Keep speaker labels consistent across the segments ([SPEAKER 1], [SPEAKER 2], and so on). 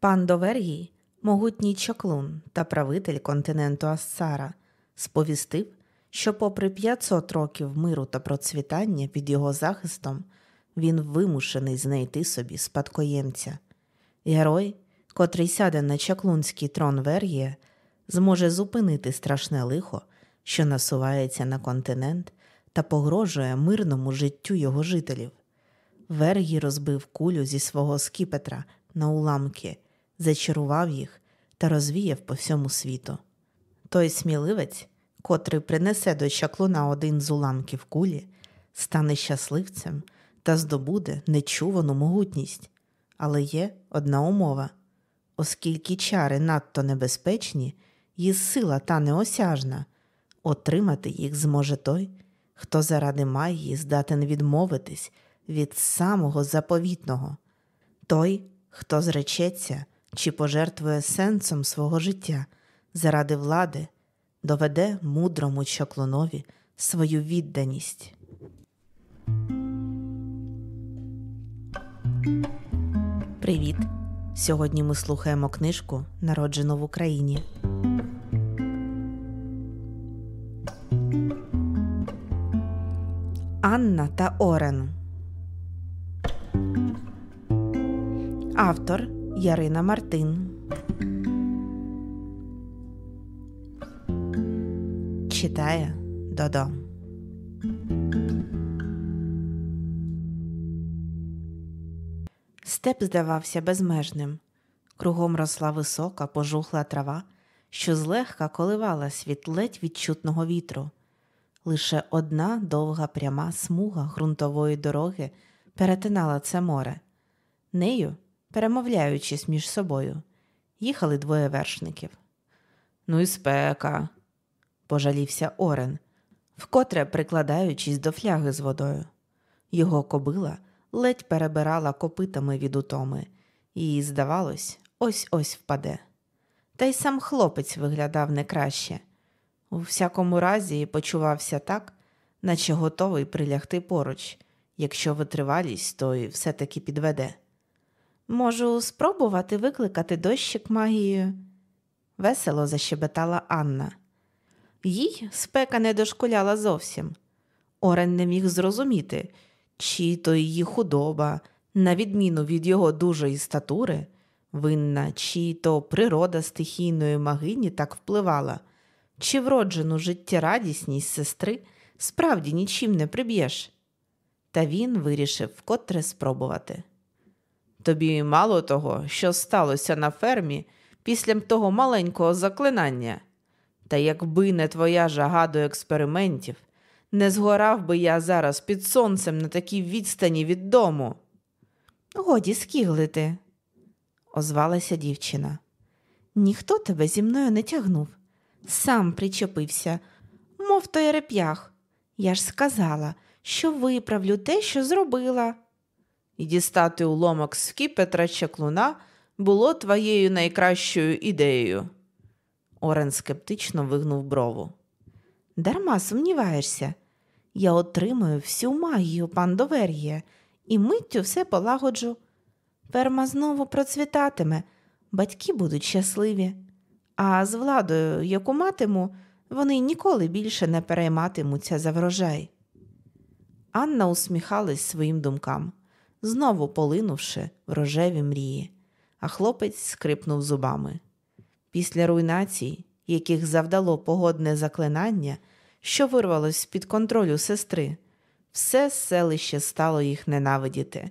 [SPEAKER 1] Пан Довергій, могутній чаклун та правитель континенту Ассара, сповістив, що, попри 500 років миру та процвітання під його захистом, він вимушений знайти собі спадкоємця. Герой, котрий сяде на чаклунський трон Вергія, зможе зупинити страшне лихо, що насувається на континент та погрожує мирному життю його жителів. Вергій розбив кулю зі свого скіпетра на уламки, зачарував їх та розвіяв по всьому світу. Той сміливець, котрий принесе до чаклуна один з уламків кулі, стане щасливцем та здобуде нечувану могутність. Але є одна умова оскільки чари надто небезпечні, її сила та неосяжна, отримати їх зможе той, хто заради магії здатен відмовитись від самого заповітного, той, хто зречеться чи пожертвує сенсом свого життя заради влади, доведе мудрому чаклунові свою відданість. Привіт! Сьогодні ми слухаємо книжку Народжено в Україні. Анна та Орен. Автор Ярина Мартин. Читає Додо. Степ здавався безмежним. Кругом росла висока, пожухла трава, що злегка коливалась від ледь відчутного вітру. Лише одна довга пряма смуга ґрунтової дороги перетинала це море. Нею, перемовляючись між собою, їхали двоє вершників. Ну і спека, пожалівся Орен, вкотре прикладаючись до фляги з водою. Його кобила ледь перебирала копитами від утоми, і, здавалось, ось ось впаде. Та й сам хлопець виглядав не краще. У всякому разі, почувався так, наче готовий прилягти поруч, якщо витривалість, то й все-таки підведе. Можу спробувати викликати дощик магією, весело защебетала Анна. Їй спека не дошкуляла зовсім. Орен не міг зрозуміти, чи то її худоба, на відміну від його дужої статури, винна, чи то природа стихійної магині так впливала, чи вроджену життєрадісність сестри справді нічим не приб'єш. Та він вирішив вкотре спробувати. Тобі мало того, що сталося на фермі після того маленького заклинання. Та якби не твоя жага до експериментів, не згорав би я зараз під сонцем на такій відстані від дому. Годі скіглити, озвалася дівчина. Ніхто тебе зі мною не тягнув. Сам причепився, мов той реп'ях. Я ж сказала, що виправлю те, що зробила. І дістати уломок з Петра Чаклуна було твоєю найкращою ідеєю. Орен скептично вигнув брову. Дарма сумніваєшся. Я отримую всю магію Пандовергія і миттю все полагоджу. Ферма знову процвітатиме, батьки будуть щасливі, а з владою, яку матиму, вони ніколи більше не перейматимуться за врожай. Анна усміхалась своїм думкам, знову полинувши в рожеві мрії, а хлопець скрипнув зубами. Після руйнацій, яких завдало погодне заклинання, що вирвалось з під контролю сестри, все селище стало їх ненавидіти.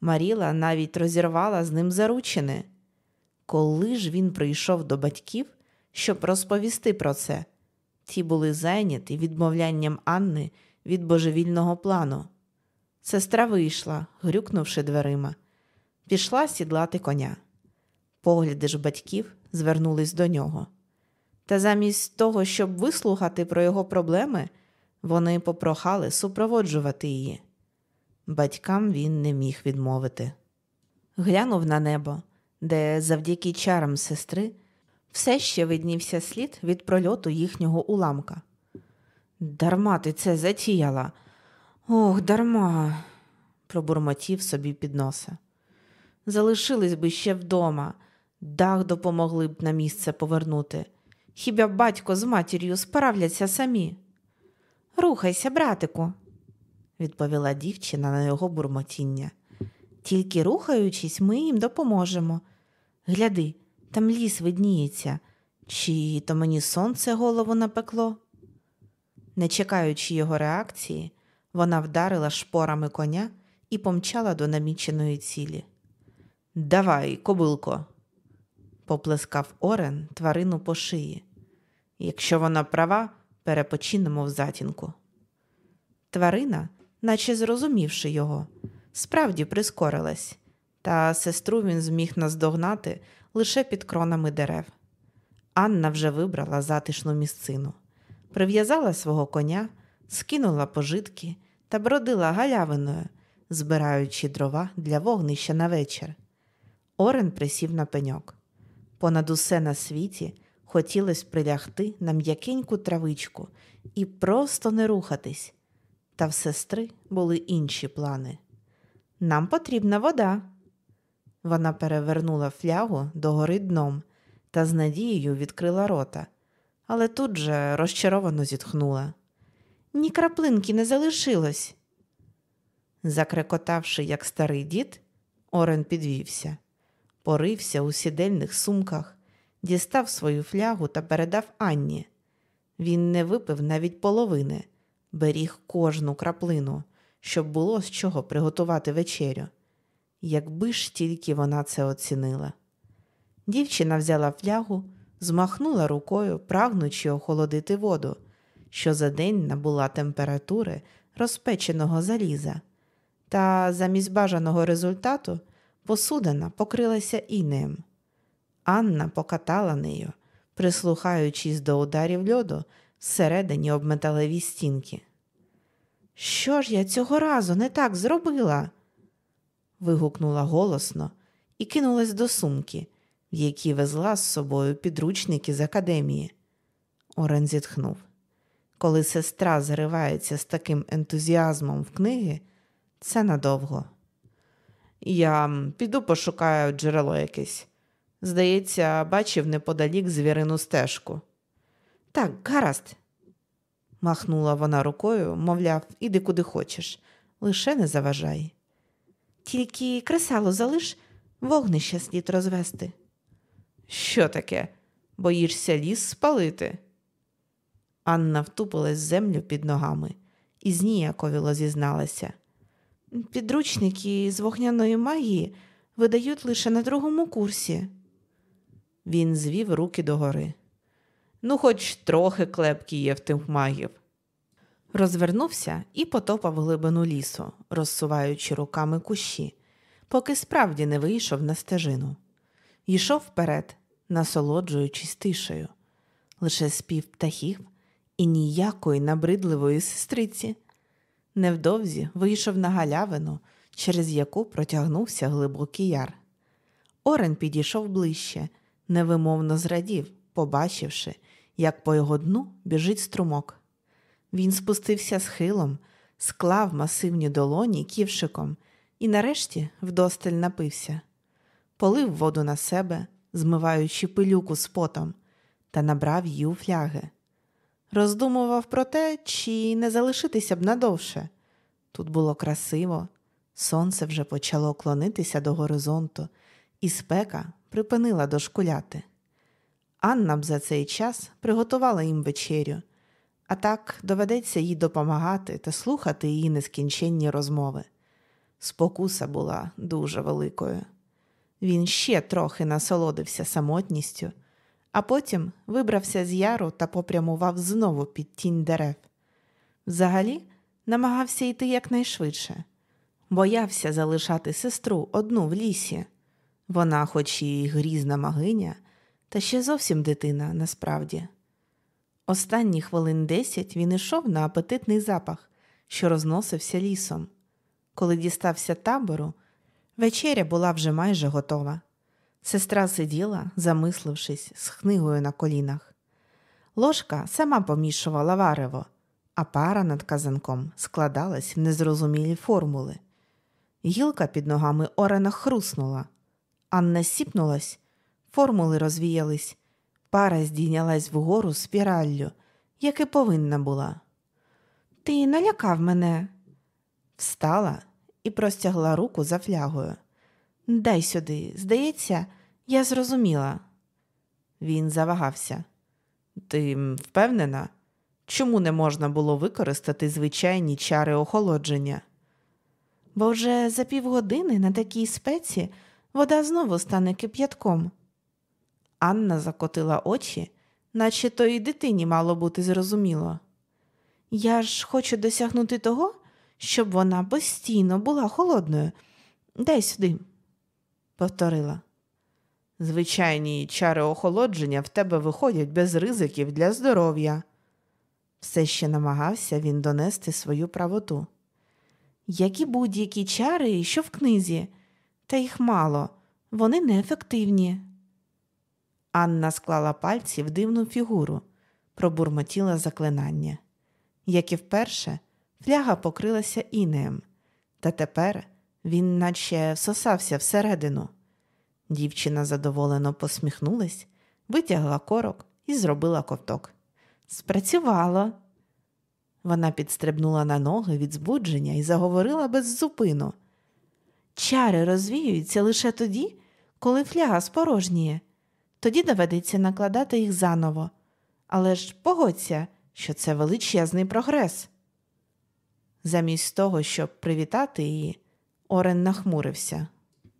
[SPEAKER 1] Маріла навіть розірвала з ним заручини. Коли ж він прийшов до батьків, щоб розповісти про це, ті були зайняті відмовлянням Анни від божевільного плану. Сестра вийшла, грюкнувши дверима, пішла сідлати коня. Погляди ж батьків звернулись до нього. Та замість того, щоб вислухати про його проблеми, вони попрохали супроводжувати її. Батькам він не міг відмовити. Глянув на небо, де завдяки чарам сестри все ще виднівся слід від прольоту їхнього уламка. Дарма ти це затіяла. Ох, дарма, пробурмотів собі під носа. залишились би ще вдома, дах допомогли б на місце повернути. Хіба батько з матір'ю справляться самі? Рухайся, братику, відповіла дівчина на його бурмотіння. Тільки рухаючись, ми їм допоможемо. Гляди, там ліс видніється, чи то мені сонце голову напекло. Не чекаючи його реакції, вона вдарила шпорами коня і помчала до наміченої цілі. Давай, кобилко, поплескав Орен тварину по шиї. Якщо вона права, перепочинемо в затінку. Тварина, наче зрозумівши його, справді прискорилась, та сестру він зміг наздогнати лише під кронами дерев. Анна вже вибрала затишну місцину, прив'язала свого коня, скинула пожитки та бродила галявиною, збираючи дрова для вогнища на вечір. Орен присів на пеньок. Понад усе на світі хотілося прилягти на м'якеньку травичку і просто не рухатись. Та в сестри були інші плани. Нам потрібна вода. Вона перевернула флягу догори дном та з надією відкрила рота, але тут же розчаровано зітхнула. Ні краплинки не залишилось. Закрекотавши, як старий дід, Орен підвівся, порився у сідельних сумках, дістав свою флягу та передав Анні. Він не випив навіть половини, беріг кожну краплину, щоб було з чого приготувати вечерю. Якби ж тільки вона це оцінила. Дівчина взяла флягу, змахнула рукою, прагнучи охолодити воду, що за день набула температури розпеченого заліза, та замість бажаного результату посудина покрилася інеєм. Анна покатала нею, прислухаючись до ударів льоду всередині об металеві стінки. Що ж я цього разу не так зробила? вигукнула голосно і кинулась до сумки, в якій везла з собою підручники з академії. Орен зітхнув. Коли сестра заривається з таким ентузіазмом в книги, це надовго. Я піду пошукаю джерело якесь. Здається, бачив неподалік звірину стежку. Так, гаразд, махнула вона рукою, мовляв, іди куди хочеш, лише не заважай. Тільки кресало залиш, вогнище слід розвести. Що таке? Боїшся ліс спалити? Анна втупилась в землю під ногами і зніяковіло зізналася. Підручники з вогняної магії видають лише на другому курсі. Він звів руки догори. Ну, хоч трохи клепки є в тих магів. Розвернувся і потопав глибину лісу, розсуваючи руками кущі, поки справді не вийшов на стежину. Йшов вперед, насолоджуючись тишею, лише спів птахів і ніякої набридливої сестриці. Невдовзі вийшов на галявину, через яку протягнувся глибокий яр. Орен підійшов ближче, невимовно зрадів, побачивши, як по його дну біжить струмок. Він спустився схилом, склав масивні долоні ківшиком і нарешті вдосталь напився, полив воду на себе, змиваючи пилюку з потом, та набрав її у фляги. Роздумував про те, чи не залишитися б надовше. Тут було красиво, сонце вже почало клонитися до горизонту, і спека припинила дошкуляти. Анна б за цей час приготувала їм вечерю, а так доведеться їй допомагати та слухати її нескінченні розмови. Спокуса була дуже великою. Він ще трохи насолодився самотністю, а потім вибрався з яру та попрямував знову під тінь дерев. Взагалі, намагався йти якнайшвидше, боявся залишати сестру одну в лісі. Вона, хоч і грізна магиня, та ще зовсім дитина насправді. Останні хвилин десять він ішов на апетитний запах, що розносився лісом. Коли дістався табору, вечеря була вже майже готова. Сестра сиділа, замислившись, з книгою на колінах. Ложка сама помішувала варево, а пара над казанком складалась в незрозумілі формули. Гілка під ногами Орена хруснула. Анна сіпнулась, формули розвіялись, пара здійнялась вгору спіраллю, як і повинна була. Ти налякав мене, встала і простягла руку за флягою. Дай сюди, здається, я зрозуміла. Він завагався. Ти впевнена, чому не можна було використати звичайні чари охолодження? Бо вже за півгодини на такій спеці вода знову стане кип'ятком. Анна закотила очі, наче то і дитині мало бути зрозуміло. Я ж хочу досягнути того, щоб вона постійно була холодною. Дай сюди, повторила. Звичайні чари охолодження в тебе виходять без ризиків для здоров'я. Все ще намагався він донести свою правоту. Як і будь-які чари, що в книзі, та їх мало, вони неефективні. Анна склала пальці в дивну фігуру, пробурмотіла заклинання. Як і вперше, фляга покрилася інеєм, та тепер він наче всосався всередину. Дівчина задоволено посміхнулась, витягла корок і зробила ковток. Спрацювало. Вона підстрибнула на ноги від збудження і заговорила без зупину. Чари розвіюються лише тоді, коли фляга спорожніє. Тоді доведеться накладати їх заново. Але ж погодься, що це величезний прогрес. Замість того, щоб привітати її, Орен нахмурився.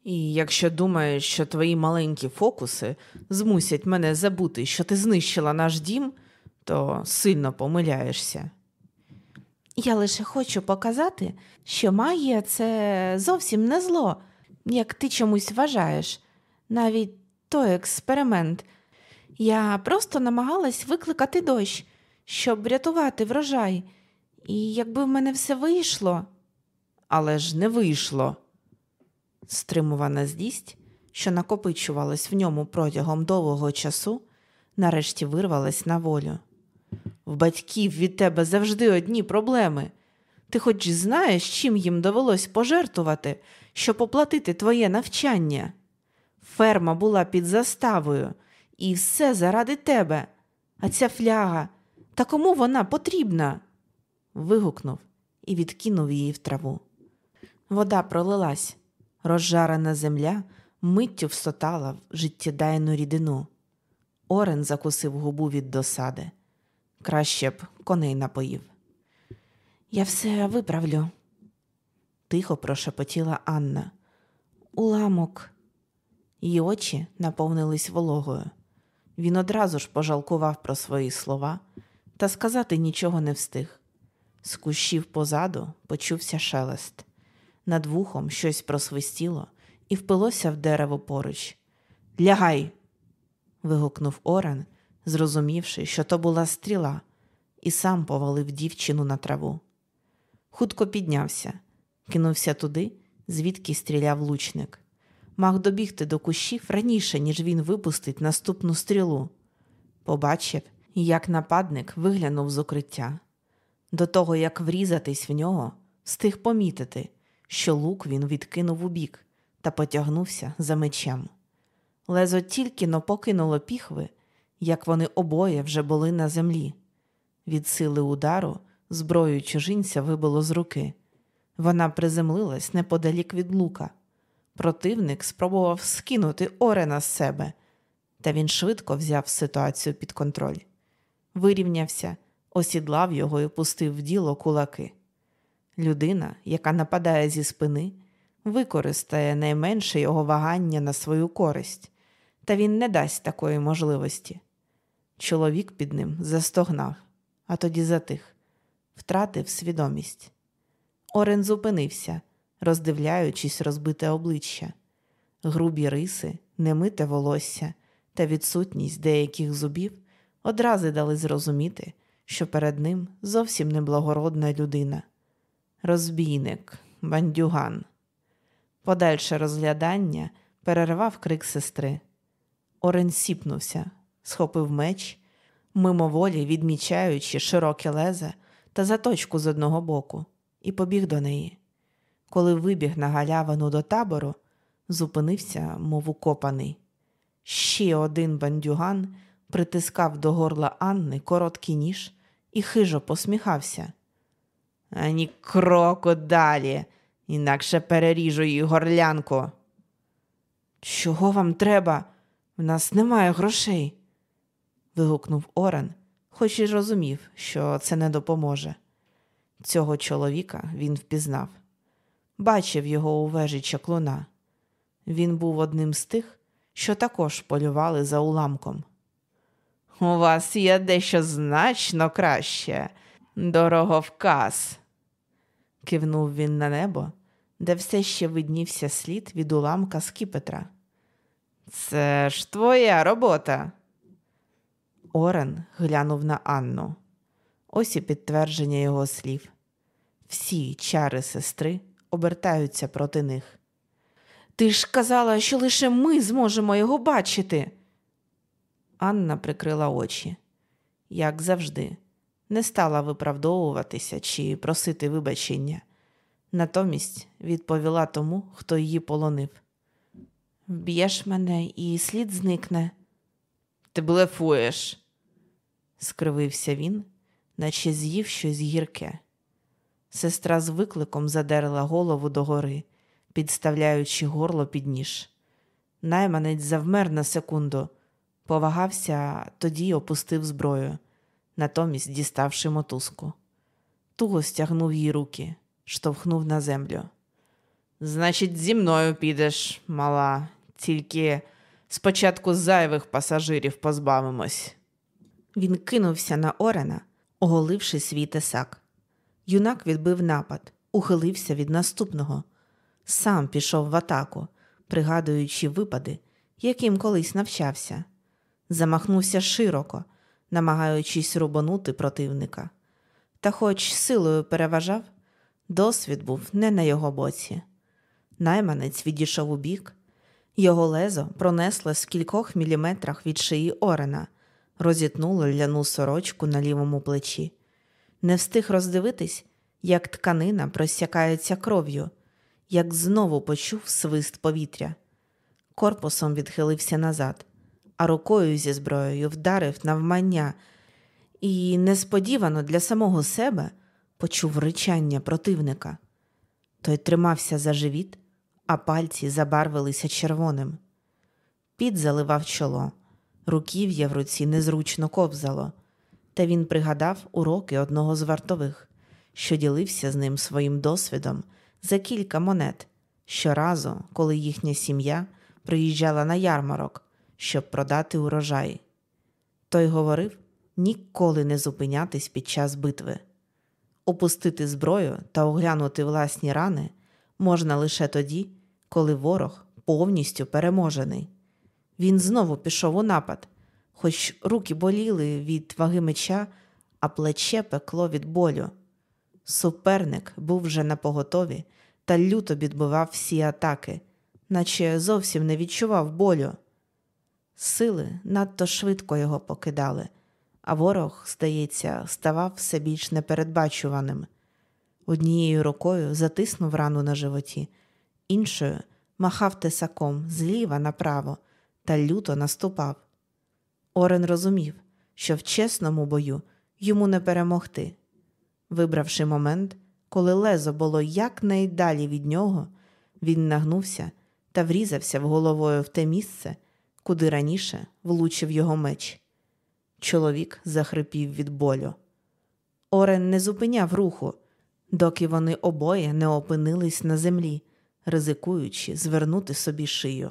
[SPEAKER 1] І якщо думаєш, що твої маленькі фокуси змусять мене забути, що ти знищила наш дім, то сильно помиляєшся. Я лише хочу показати, що магія це зовсім не зло, як ти чомусь вважаєш, навіть той експеримент. Я просто намагалась викликати дощ, щоб врятувати врожай. І якби в мене все вийшло. Але ж не вийшло. Стримувана злість, що накопичувалась в ньому протягом довгого часу, нарешті вирвалась на волю. В батьків від тебе завжди одні проблеми. Ти хоч знаєш, чим їм довелось пожертвувати, щоб оплатити твоє навчання. Ферма була під заставою, і все заради тебе. А ця фляга, та кому вона потрібна? вигукнув і відкинув її в траву. Вода пролилась, розжарена земля миттю всотала в життєдайну рідину. Орен закусив губу від досади. Краще б коней напоїв. Я все виправлю, тихо прошепотіла Анна. Уламок. Її очі наповнились вологою. Він одразу ж пожалкував про свої слова та сказати нічого не встиг. З кущів позаду почувся шелест. Над вухом щось просвистіло і впилося в дерево поруч. Лягай. вигукнув Орен, зрозумівши, що то була стріла, і сам повалив дівчину на траву. Хутко піднявся, кинувся туди, звідки стріляв лучник. Мав добігти до кущів раніше, ніж він випустить наступну стрілу. Побачив, як нападник виглянув з укриття. До того, як врізатись в нього, встиг помітити, що лук він відкинув у бік та потягнувся за мечем. Лезо тільки но покинуло піхви, як вони обоє вже були на землі. Від сили удару зброю чужинця вибило з руки. Вона приземлилась неподалік від лука. Противник спробував скинути Орена з себе, та він швидко взяв ситуацію під контроль. Вирівнявся, осідлав його і пустив в діло кулаки. Людина, яка нападає зі спини, використає найменше його вагання на свою користь, та він не дасть такої можливості. Чоловік під ним застогнав, а тоді затих, втратив свідомість. Орен зупинився, роздивляючись розбите обличчя, грубі риси, немите волосся та відсутність деяких зубів одразу дали зрозуміти, що перед ним зовсім неблагородна людина. Розбійник, бандюган. Подальше розглядання перервав крик сестри. Орен сіпнувся, схопив меч, мимоволі відмічаючи широке лезе та заточку з одного боку, і побіг до неї. коли вибіг на галявину до табору, зупинився, мов укопаний. Ще один бандюган притискав до горла Анни короткий ніж і хижо посміхався. Ані кроку далі, інакше переріжу їй горлянку. Чого вам треба? В нас немає грошей. вигукнув Орен, хоч і розумів, що це не допоможе. Цього чоловіка він впізнав, бачив його у вежі чаклуна. Він був одним з тих, що також полювали за уламком. У вас є дещо значно краще, дороговказ, кивнув він на небо, де все ще виднівся слід від уламка скіпетра. Це ж твоя робота. Орен глянув на Анну. Ось і підтвердження його слів. Всі чари сестри обертаються проти них. Ти ж казала, що лише ми зможемо його бачити. Анна прикрила очі, як завжди, не стала виправдовуватися чи просити вибачення. Натомість відповіла тому, хто її полонив. Вб'єш мене і слід зникне. Ти блефуєш, скривився він, наче з'їв щось гірке. Сестра з викликом задерла голову догори, підставляючи горло під ніж. Найманець завмер на секунду, повагався, тоді опустив зброю, натомість діставши мотузку. Туго стягнув її руки, штовхнув на землю. Значить, зі мною підеш, мала, тільки спочатку зайвих пасажирів позбавимось. Він кинувся на Орена, оголивши свій тесак. Юнак відбив напад, ухилився від наступного, сам пішов в атаку, пригадуючи випади, яким колись навчався. Замахнувся широко, намагаючись рубанути противника. Та, хоч силою переважав, досвід був не на його боці. Найманець відійшов у бік, його лезо пронеслось в кількох міліметрах від шиї Орена, розітнуло ляну сорочку на лівому плечі. Не встиг роздивитись, як тканина просякається кров'ю, як знову почув свист повітря. Корпусом відхилився назад, а рукою зі зброєю вдарив навмання і несподівано для самого себе почув ричання противника. Той тримався за живіт, а пальці забарвилися червоним. Під заливав чоло, руків'я в руці незручно ковзало, та він пригадав уроки одного з вартових, що ділився з ним своїм досвідом за кілька монет щоразу, коли їхня сім'я приїжджала на ярмарок, щоб продати урожай. Той говорив ніколи не зупинятись під час битви. Опустити зброю та оглянути власні рани можна лише тоді, коли ворог повністю переможений. Він знову пішов у напад, хоч руки боліли від ваги меча, а плече пекло від болю. Суперник був вже на поготові та люто відбивав всі атаки, наче зовсім не відчував болю. Сили надто швидко його покидали, а ворог, здається, ставав все більш непередбачуваним. Однією рукою затиснув рану на животі, іншою махав тесаком зліва направо та люто наступав. Орен розумів, що в чесному бою йому не перемогти. Вибравши момент, коли лезо було якнайдалі від нього, він нагнувся та врізався в головою в те місце, куди раніше влучив його меч. Чоловік захрипів від болю. Орен не зупиняв руху, доки вони обоє не опинились на землі, ризикуючи звернути собі шию.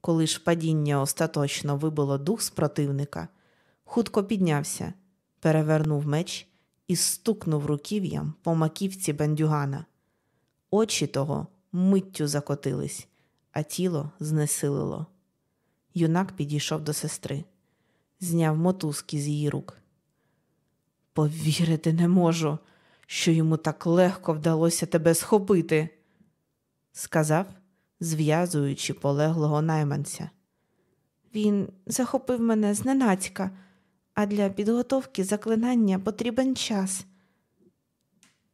[SPEAKER 1] Коли ж падіння остаточно вибило дух з противника, хутко піднявся, перевернув меч і стукнув руків'ям по маківці бандюгана. Очі того миттю закотились, а тіло знесилило. Юнак підійшов до сестри, зняв мотузки з її рук. Повірити не можу, що йому так легко вдалося тебе схопити, сказав, зв'язуючи полеглого найманця. Він захопив мене зненацька, а для підготовки заклинання потрібен час.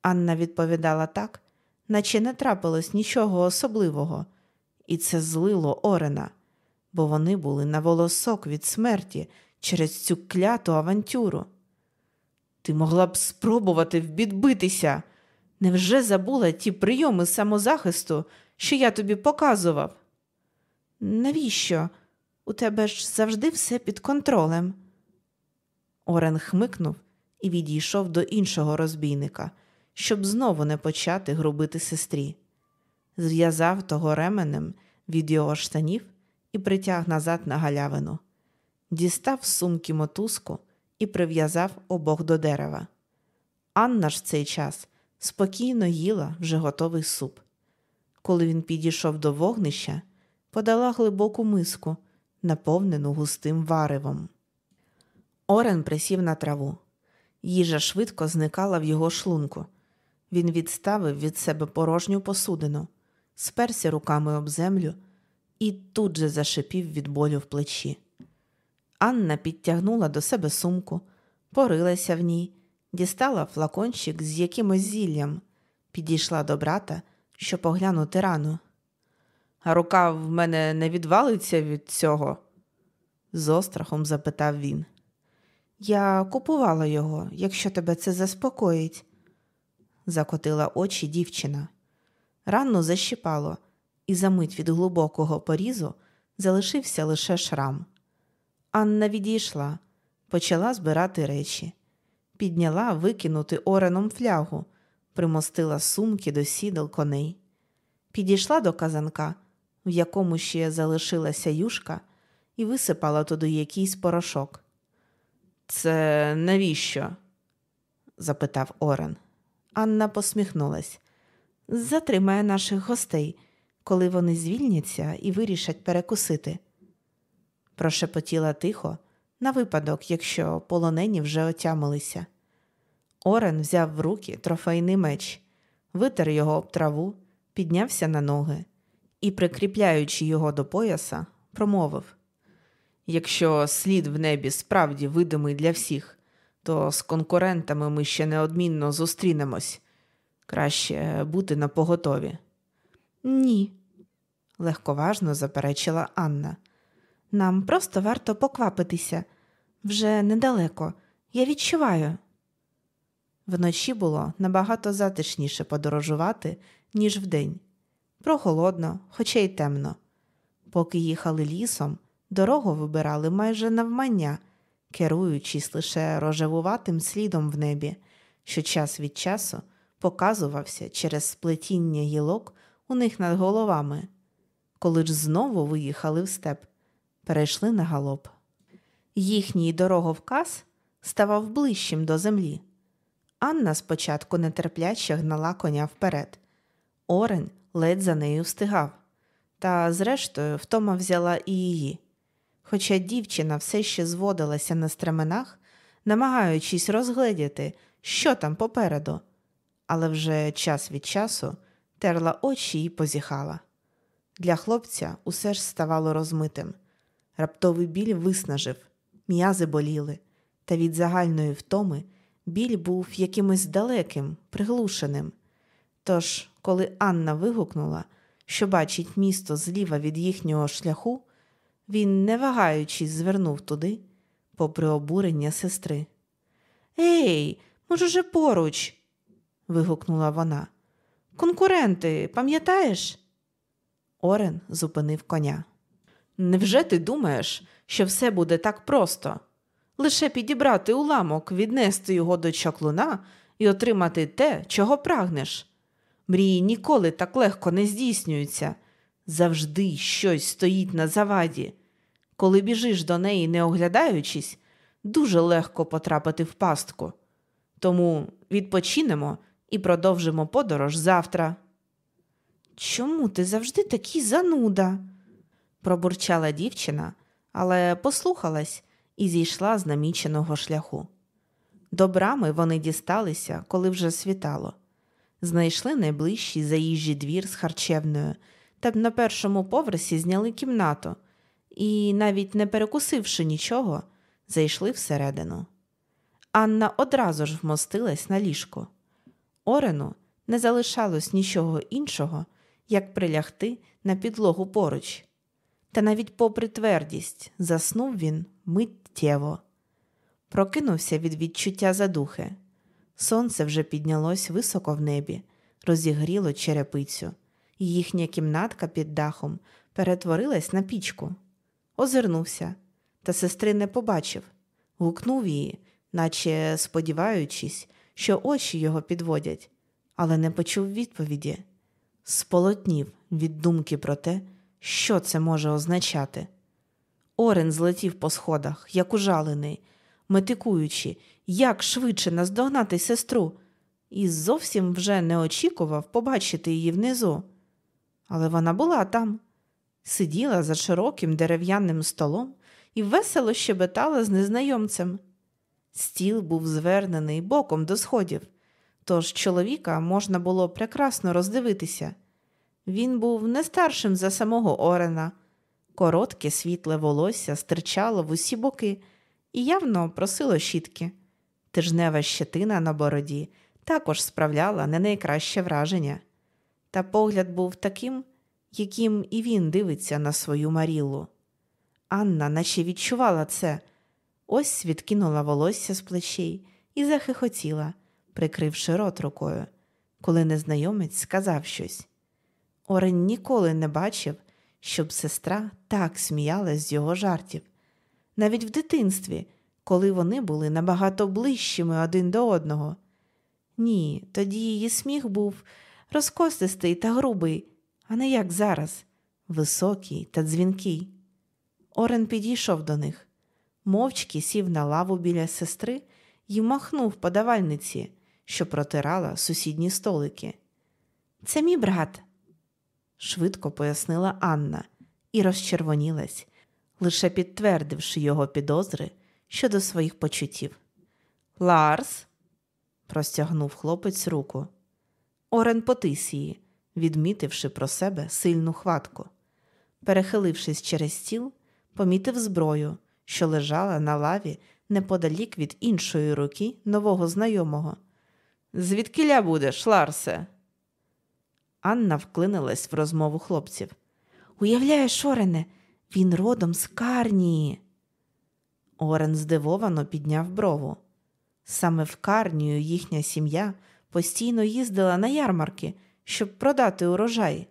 [SPEAKER 1] Анна відповідала так, наче не трапилось нічого особливого, і це злило Орена, бо вони були на волосок від смерті через цю кляту авантюру. Ти могла б спробувати відбитися. Невже забула ті прийоми самозахисту, що я тобі показував? Навіщо? У тебе ж завжди все під контролем. Орен хмикнув і відійшов до іншого розбійника, щоб знову не почати грубити сестрі. Зв'язав того ременем від його штанів і притяг назад на галявину, дістав з сумки мотузку і прив'язав обох до дерева. Анна ж в цей час спокійно їла вже готовий суп. Коли він підійшов до вогнища, подала глибоку миску, наповнену густим варивом. Орен присів на траву. Їжа швидко зникала в його шлунку. Він відставив від себе порожню посудину, сперся руками об землю і тут же зашипів від болю в плечі. Анна підтягнула до себе сумку, порилася в ній, дістала флакончик з якимось зіллям, підійшла до брата, щоб поглянути рану. А рука в мене не відвалиться від цього? з острахом запитав він. Я купувала його, якщо тебе це заспокоїть, закотила очі дівчина. Рану защіпало, і за мить від глибокого порізу залишився лише шрам. Анна відійшла, почала збирати речі, підняла викинути ореном флягу, примостила сумки до сідел коней, підійшла до казанка, в якому ще залишилася юшка, і висипала туди якийсь порошок. Це навіщо? запитав Орен. Анна посміхнулась. Затримає наших гостей, коли вони звільняться і вирішать перекусити. Прошепотіла тихо, на випадок, якщо полонені вже отямилися. Орен взяв в руки трофейний меч, витер його об траву, піднявся на ноги і, прикріпляючи його до пояса, промовив Якщо слід в небі справді видимий для всіх, то з конкурентами ми ще неодмінно зустрінемось. Краще бути на поготові. Ні, легковажно заперечила Анна. Нам просто варто поквапитися. Вже недалеко. Я відчуваю. Вночі було набагато затишніше подорожувати, ніж вдень. Прохолодно, хоча й темно. Поки їхали лісом, дорогу вибирали майже навмання, керуючись лише рожевуватим слідом в небі, що час від часу показувався через сплетіння гілок у них над головами. Коли ж знову виїхали в степ, перейшли на галоп. Їхній дороговказ ставав ближчим до землі. Анна спочатку нетерпляче гнала коня вперед. Орен ледь за нею встигав, та, зрештою, втома взяла і її. Хоча дівчина все ще зводилася на стременах, намагаючись розгледіти, що там попереду, але вже час від часу терла очі і позіхала. Для хлопця усе ж ставало розмитим. Раптовий біль виснажив, м'язи боліли, та від загальної втоми біль був якимось далеким, приглушеним. Тож, коли Анна вигукнула, що бачить місто зліва від їхнього шляху, він, не вагаючись, звернув туди, попри обурення сестри. Ей, може, же поруч. вигукнула вона. Конкуренти, пам'ятаєш? Орен зупинив коня. Невже ти думаєш, що все буде так просто? Лише підібрати уламок, віднести його до чаклуна і отримати те, чого прагнеш. Мрії ніколи так легко не здійснюються. Завжди щось стоїть на заваді. Коли біжиш до неї, не оглядаючись, дуже легко потрапити в пастку. Тому відпочинемо і продовжимо подорож завтра. Чому ти завжди такий зануда? пробурчала дівчина, але послухалась і зійшла з наміченого шляху. До брами вони дісталися, коли вже світало. Знайшли найближчий заїжджий двір з харчевною та на першому поверсі зняли кімнату і, навіть не перекусивши нічого, зайшли всередину. Анна одразу ж вмостилась на ліжко. Орену Не залишалось нічого іншого, як прилягти на підлогу поруч. Та навіть попри твердість заснув він миттєво. Прокинувся від відчуття задухи. Сонце вже піднялось високо в небі, розігріло черепицю, їхня кімнатка під дахом перетворилась на пічку. Озирнувся, та сестри не побачив, гукнув її, наче сподіваючись, що очі його підводять, але не почув відповіді. Сполотнів від думки про те, що це може означати. Орен злетів по сходах, як ужалений, метикуючи, як швидше наздогнати сестру, і зовсім вже не очікував побачити її внизу. Але вона була там, сиділа за широким дерев'яним столом і весело щебетала з незнайомцем. Стіл був звернений боком до сходів, тож чоловіка можна було прекрасно роздивитися. Він був не старшим за самого Орена. Коротке світле волосся стирчало в усі боки і явно просило щітки. Тижнева щетина на бороді також справляла не найкраще враження. Та погляд був таким, яким і він дивиться на свою Марілу. Анна наче відчувала це, ось відкинула волосся з плечей і захихотіла, прикривши рот рукою, коли незнайомець сказав щось. Орен ніколи не бачив, щоб сестра так сміялась з його жартів. Навіть в дитинстві, коли вони були набагато ближчими один до одного. Ні, тоді її сміх був розкостистий та грубий, а не як зараз, високий та дзвінкий. Орен підійшов до них, мовчки сів на лаву біля сестри і махнув подавальниці, що протирала сусідні столики. Це мій брат, швидко пояснила Анна і розчервонілась, лише підтвердивши його підозри щодо своїх почуттів. Ларс, простягнув хлопець руку. Орен потис її, відмітивши про себе сильну хватку. Перехилившись через стіл, помітив зброю, що лежала на лаві неподалік від іншої руки нового знайомого. Звідкиля будеш, Ларсе? Анна вклинилась в розмову хлопців. Уявляєш, Орене, він родом з Карнії. Орен здивовано підняв брову. Саме в Карнію їхня сім'я постійно їздила на ярмарки, щоб продати урожай.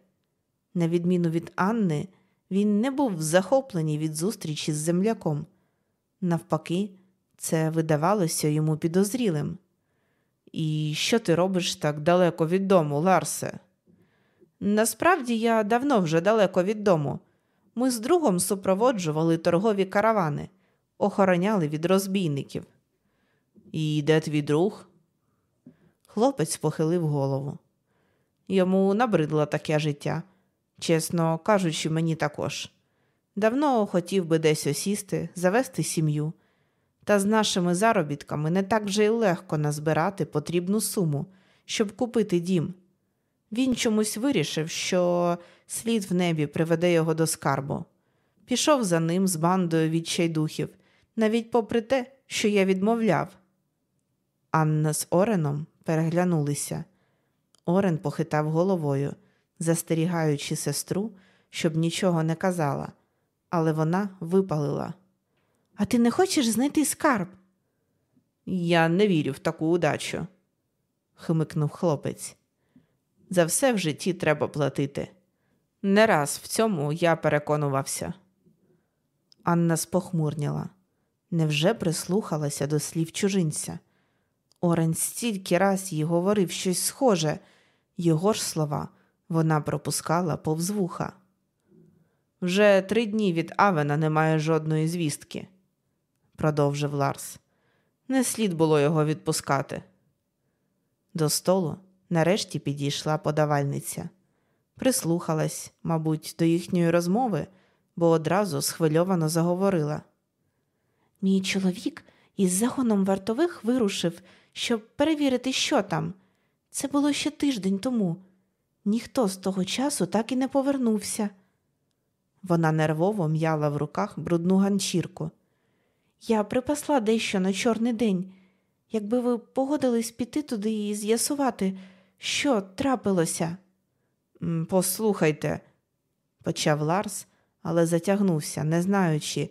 [SPEAKER 1] На відміну від Анни, він не був захоплений від зустрічі з земляком. Навпаки, це видавалося йому підозрілим. І що ти робиш так далеко від дому, Ларсе? Насправді я давно вже далеко від дому. Ми з другом супроводжували торгові каравани, охороняли від розбійників. І де твій друг? Хлопець похилив голову. Йому набридло таке життя, чесно кажучи, мені також. Давно хотів би десь осісти, завести сім'ю. Та з нашими заробітками не так вже й легко назбирати потрібну суму, щоб купити дім. Він чомусь вирішив, що слід в небі приведе його до скарбу. Пішов за ним з бандою відчайдухів, навіть попри те, що я відмовляв. Анна з Ореном переглянулися. Орен похитав головою, застерігаючи сестру, щоб нічого не казала, але вона випалила. А ти не хочеш знайти скарб? Я не вірю в таку удачу, хмикнув хлопець. За все в житті треба платити. Не раз в цьому я переконувався. Анна спохмурніла. Невже прислухалася до слів чужинця? Орен стільки раз їй говорив щось схоже, його ж слова вона пропускала повз вуха. Вже три дні від Авена немає жодної звістки, продовжив Ларс. Не слід було його відпускати. До столу нарешті підійшла подавальниця. Прислухалась, мабуть, до їхньої розмови, бо одразу схвильовано заговорила. Мій чоловік із загоном вартових вирушив, щоб перевірити, що там. Це було ще тиждень тому. Ніхто з того часу так і не повернувся. Вона нервово м'яла в руках брудну ганчірку. Я припасла дещо на чорний день. Якби ви погодились піти туди і з'ясувати, Що трапилося? Послухайте, почав Ларс, але затягнувся, не знаючи,